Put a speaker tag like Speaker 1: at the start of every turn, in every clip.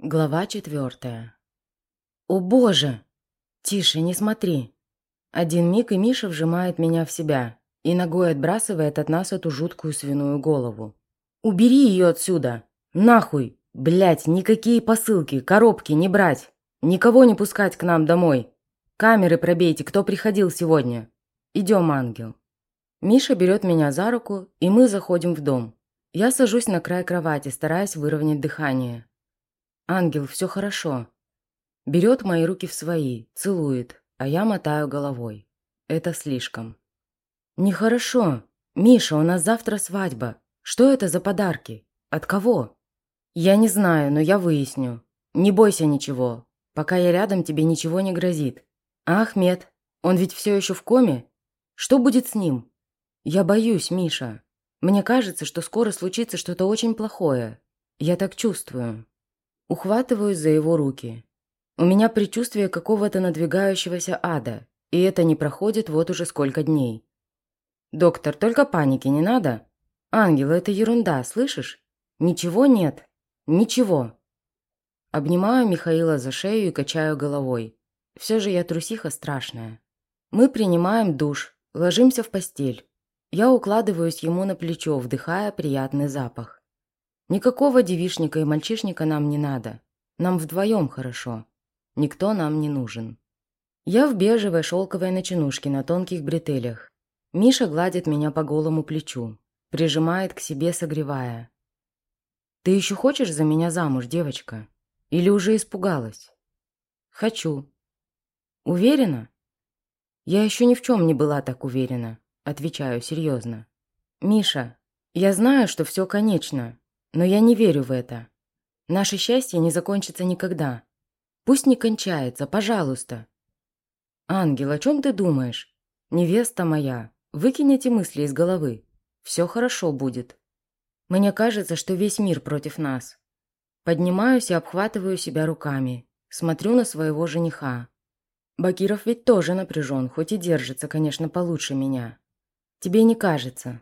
Speaker 1: Глава четвертая. «О боже! Тише, не смотри!» Один миг, и Миша вжимает меня в себя и ногой отбрасывает от нас эту жуткую свиную голову. «Убери ее отсюда! Нахуй! Блять, никакие посылки, коробки не брать! Никого не пускать к нам домой! Камеры пробейте, кто приходил сегодня! Идем, ангел!» Миша берет меня за руку, и мы заходим в дом. Я сажусь на край кровати, стараясь выровнять дыхание. «Ангел, все хорошо». Берет мои руки в свои, целует, а я мотаю головой. Это слишком. «Нехорошо. Миша, у нас завтра свадьба. Что это за подарки? От кого?» «Я не знаю, но я выясню. Не бойся ничего. Пока я рядом, тебе ничего не грозит. А Ахмед? Он ведь все еще в коме? Что будет с ним?» «Я боюсь, Миша. Мне кажется, что скоро случится что-то очень плохое. Я так чувствую». Ухватываюсь за его руки. У меня предчувствие какого-то надвигающегося ада, и это не проходит вот уже сколько дней. «Доктор, только паники не надо. Ангел, это ерунда, слышишь? Ничего нет. Ничего». Обнимаю Михаила за шею и качаю головой. Все же я трусиха страшная. Мы принимаем душ, ложимся в постель. Я укладываюсь ему на плечо, вдыхая приятный запах. Никакого девишника и мальчишника нам не надо. Нам вдвоем хорошо. Никто нам не нужен. Я в бежевой шелковой начинушке на тонких бретелях. Миша гладит меня по голому плечу, прижимает к себе, согревая. «Ты еще хочешь за меня замуж, девочка? Или уже испугалась?» «Хочу». «Уверена?» «Я еще ни в чем не была так уверена», отвечаю серьезно. «Миша, я знаю, что все конечно, но я не верю в это. Наше счастье не закончится никогда. Пусть не кончается, пожалуйста. Ангел, о чем ты думаешь? Невеста моя, выкинь эти мысли из головы. Все хорошо будет. Мне кажется, что весь мир против нас. Поднимаюсь и обхватываю себя руками. Смотрю на своего жениха. Бакиров ведь тоже напряжен, хоть и держится, конечно, получше меня. Тебе не кажется.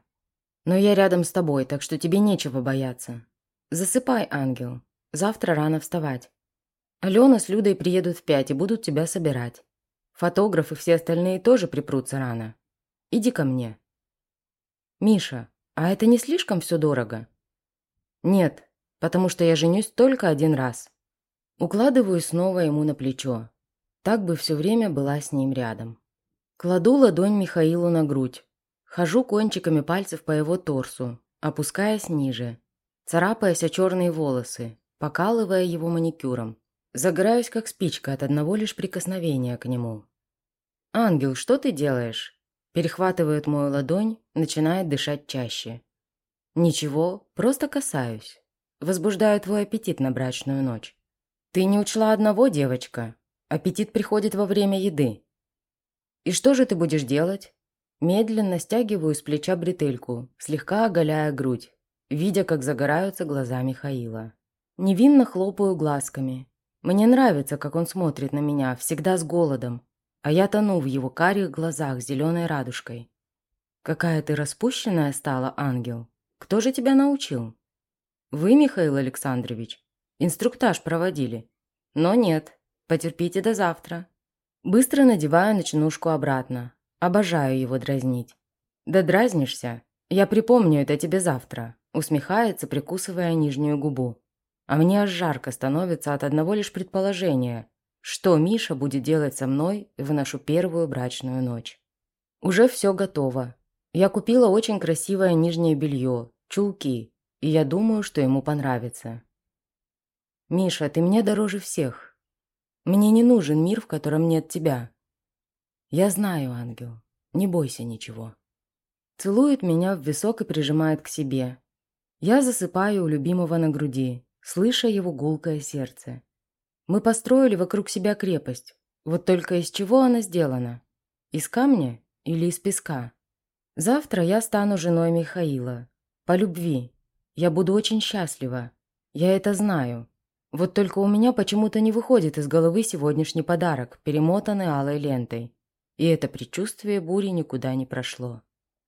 Speaker 1: Но я рядом с тобой, так что тебе нечего бояться. Засыпай, ангел. Завтра рано вставать. Алена с Людой приедут в пять и будут тебя собирать. Фотограф и все остальные тоже припрутся рано. Иди ко мне. Миша, а это не слишком все дорого? Нет, потому что я женюсь только один раз. Укладываю снова ему на плечо. Так бы все время была с ним рядом. Кладу ладонь Михаилу на грудь, Хожу кончиками пальцев по его торсу, опускаясь ниже, царапаясь о черные волосы, покалывая его маникюром. Загораюсь, как спичка от одного лишь прикосновения к нему. «Ангел, что ты делаешь?» Перехватывает мою ладонь, начинает дышать чаще. «Ничего, просто касаюсь. Возбуждаю твой аппетит на брачную ночь. Ты не учла одного, девочка. Аппетит приходит во время еды. И что же ты будешь делать? Медленно стягиваю с плеча бретельку, слегка оголяя грудь, видя, как загораются глаза Михаила. Невинно хлопаю глазками. Мне нравится, как он смотрит на меня, всегда с голодом, а я тону в его карих глазах зеленой радужкой. «Какая ты распущенная стала, ангел! Кто же тебя научил?» «Вы, Михаил Александрович, инструктаж проводили. Но нет, потерпите до завтра». Быстро надеваю ночнушку обратно, Обожаю его дразнить. Да дразнишься? Я припомню это тебе завтра. Усмехается, прикусывая нижнюю губу. А мне аж жарко становится от одного лишь предположения, что Миша будет делать со мной в нашу первую брачную ночь. Уже все готово. Я купила очень красивое нижнее белье, чулки, и я думаю, что ему понравится. «Миша, ты мне дороже всех. Мне не нужен мир, в котором нет тебя. «Я знаю, ангел. Не бойся ничего». Целует меня в висок и прижимает к себе. Я засыпаю у любимого на груди, слыша его гулкое сердце. Мы построили вокруг себя крепость. Вот только из чего она сделана? Из камня или из песка? Завтра я стану женой Михаила. По любви. Я буду очень счастлива. Я это знаю. Вот только у меня почему-то не выходит из головы сегодняшний подарок, перемотанный алой лентой. И это предчувствие бури никуда не прошло.